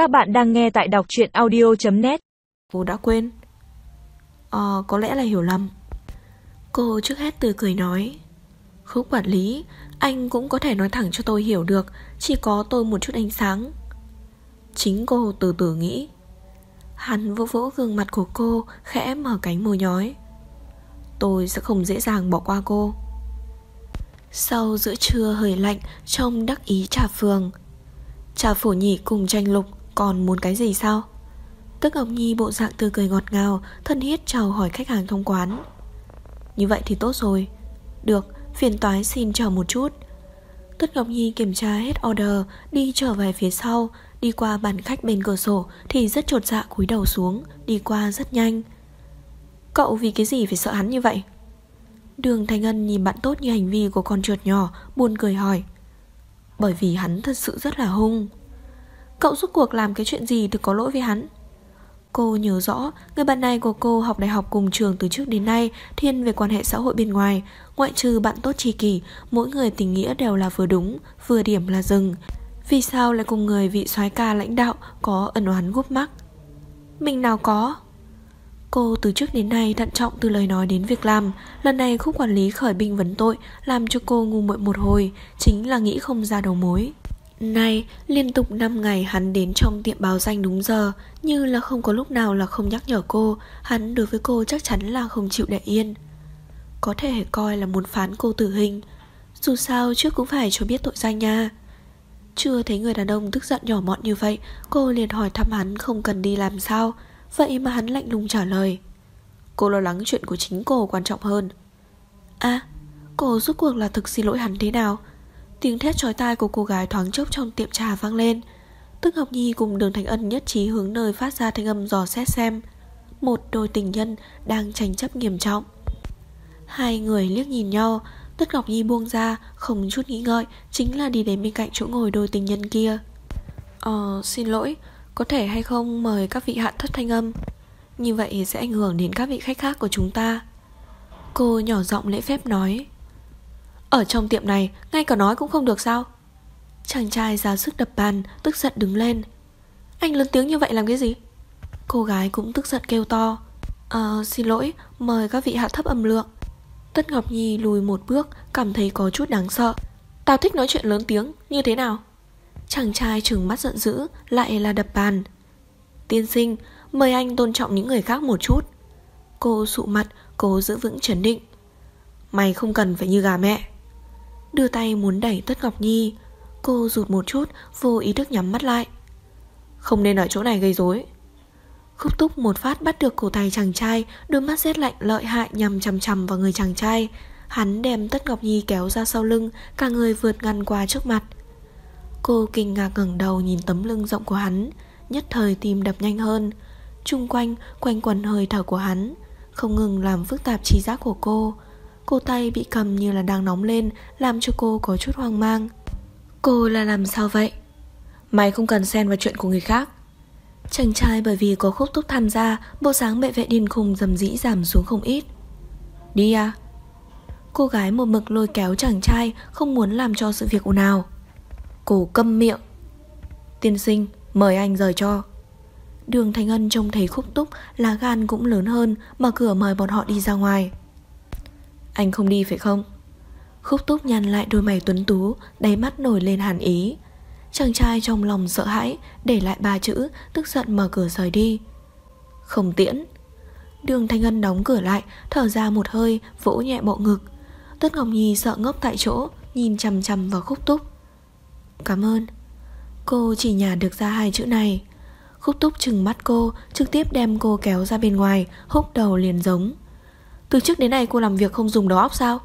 Các bạn đang nghe tại đọc chuyện audio.net Cô đã quên. Ờ có lẽ là hiểu lầm. Cô trước hết từ cười nói, Khúc quản lý, Anh cũng có thể nói thẳng cho tôi hiểu được, Chỉ có tôi một chút ánh sáng. Chính cô từ từ nghĩ. Hắn vỗ vỗ gương mặt của cô, Khẽ mở cánh môi nhói Tôi sẽ không dễ dàng bỏ qua cô. Sau giữa trưa hơi lạnh, Trông đắc ý trà phường, Trà phổ nhị cùng tranh lục còn muốn cái gì sao? Tức Ngọc Nhi bộ dạng tươi cười ngọt ngào Thân thiết chào hỏi khách hàng trong quán. Như vậy thì tốt rồi. Được, phiền toái xin chờ một chút. Tất Ngọc Nhi kiểm tra hết order Đi trở về phía sau. Đi qua bàn khách bên cửa sổ Thì rất trột dạ cúi đầu xuống Đi qua rất nhanh. Cậu vì cái gì phải sợ hắn như vậy? Đường Thành Ân nhìn bạn tốt như hành vi của con chuột nhỏ Buồn cười hỏi. Bởi vì hắn thật sự rất là hung. Cậu rút cuộc làm cái chuyện gì thì có lỗi với hắn? Cô nhớ rõ, Người bạn này của cô học đại học cùng trường từ trước đến nay Thiên về quan hệ xã hội bên ngoài, Ngoại trừ bạn tốt tri kỷ, Mỗi người tình nghĩa đều là vừa đúng, Vừa điểm là dừng. Vì sao lại cùng người vị soái ca lãnh đạo Có ẩn oán gúp mắc? Mình nào có? Cô từ trước đến nay thận trọng từ lời nói đến việc làm, Lần này khúc quản lý khởi binh vấn tội Làm cho cô ngu muội một hồi, Chính là nghĩ không ra đầu mối. Nay, liên tục 5 ngày hắn đến trong tiệm báo danh đúng giờ, như là không có lúc nào là không nhắc nhở cô, hắn đối với cô chắc chắn là không chịu để yên. Có thể coi là muốn phán cô tử hình, dù sao trước cũng phải cho biết tội danh nha. Chưa thấy người đàn ông tức giận nhỏ mọn như vậy, cô liền hỏi thăm hắn không cần đi làm sao, vậy mà hắn lạnh lùng trả lời. Cô lo lắng chuyện của chính cô quan trọng hơn. À, cô rốt cuộc là thực xin lỗi hắn thế nào? Tiếng thét chói tai của cô gái thoáng chốc trong tiệm trà vang lên. Tức Ngọc Nhi cùng đường Thành Ân nhất trí hướng nơi phát ra thanh âm dò xét xem Một đôi tình nhân đang tranh chấp nghiêm trọng. Hai người liếc nhìn nhau, Tức Ngọc Nhi buông ra, Không chút nghĩ ngợi, Chính là đi đến bên cạnh chỗ ngồi đôi tình nhân kia. Ờ xin lỗi, Có thể hay không mời các vị hạ thất thanh âm? Như vậy sẽ ảnh hưởng đến các vị khách khác của chúng ta. Cô nhỏ giọng lễ phép nói ở trong tiệm này, Ngay cả nói cũng không được sao? Chàng trai ra sức đập bàn, Tức giận đứng lên. Anh lớn tiếng như vậy làm cái gì? Cô gái cũng tức giận kêu to. Ờ xin lỗi, mời các vị hạ thấp âm lượng. Tất Ngọc Nhi lùi một bước, Cảm thấy có chút đáng sợ. Tao thích nói chuyện lớn tiếng, như thế nào? Chàng trai trừng mắt giận dữ, Lại là đập bàn. Tiên sinh, mời anh tôn trọng những người khác một chút. Cô sụ mặt, Cố giữ vững chấn định. Mày không cần phải như gà mẹ. Đưa tay muốn đẩy Tất Ngọc Nhi. Cô rụt một chút, Vô ý thức nhắm mắt lại. Không nên ở chỗ này gây rối. Khúc túc một phát bắt được cổ tay chàng trai, Đôi mắt rét lạnh lợi hại nhằm chằm chằm vào người chàng trai. Hắn đem Tất Ngọc Nhi kéo ra sau lưng, Cả người vượt ngăn qua trước mặt. Cô kinh ngạc ngẩng đầu nhìn tấm lưng rộng của hắn, Nhất thời tim đập nhanh hơn. Trung quanh quanh quần hơi thở của hắn, Không ngừng làm phức tạp trí giác của cô. Cô tay bị cầm như là đang nóng lên, Làm cho cô có chút hoang mang. Cô là làm sao vậy? Mày không cần xen vào chuyện của người khác. Chàng trai bởi vì có khúc túc tham gia, Bộ sáng bệ vệ điên khùng dầm dĩ giảm xuống không ít. Đi à. Cô gái một mực lôi kéo chàng trai, Không muốn làm cho sự việc ồn ào. Cô câm miệng. Tiên sinh, mời anh rời cho. Đường Thành Ân trông thấy khúc túc Lá gan cũng lớn hơn, Mở cửa mời bọn họ đi ra ngoài anh không đi phải không? Khúc túc nhăn lại đôi mày tuấn tú, Đáy mắt nổi lên hàn ý. Chàng trai trong lòng sợ hãi, Để lại ba chữ, Tức giận mở cửa rời đi. Không tiễn. Đường Thanh Ân đóng cửa lại, Thở ra một hơi, Vỗ nhẹ bộ ngực. Tất Ngọc Nhi sợ ngốc tại chỗ, Nhìn chằm chằm vào khúc túc Cảm ơn. Cô chỉ nhả được ra hai chữ này. Khúc túc chừng mắt cô, Trực tiếp đem cô kéo ra bên ngoài, Húc đầu liền giống từ trước đến nay cô làm việc không dùng đầu óc sao?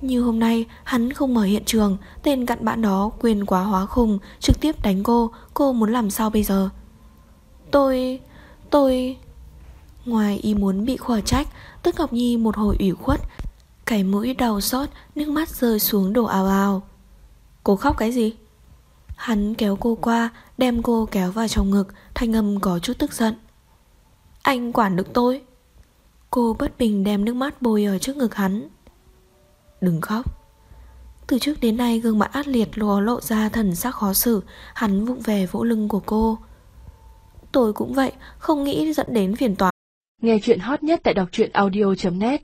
Như hôm nay, hắn không mở hiện trường, Tên cặn bạn đó quên quá hóa khùng Trực tiếp đánh cô Cô muốn làm sao bây giờ? Tôi... tôi... Ngoài ý muốn bị khỏa trách, Tức Ngọc Nhi một hồi ủy khuất, Cái mũi đau xót, Nước mắt rơi xuống đổ ào ào. Cô khóc cái gì? Hắn kéo cô qua, Đem cô kéo vào trong ngực, Thanh âm có chút tức giận. Anh quản được tôi. Cô bất bình đem nước mắt bôi ở trước ngực hắn. Đừng khóc. Từ trước đến nay gương mặt át liệt lùa lộ ra thần sắc khó xử, Hắn vụng về vỗ lưng của cô. Tôi cũng vậy, Không nghĩ dẫn đến phiền toán Nghe chuyện hot nhất tại đọc truyện audio.net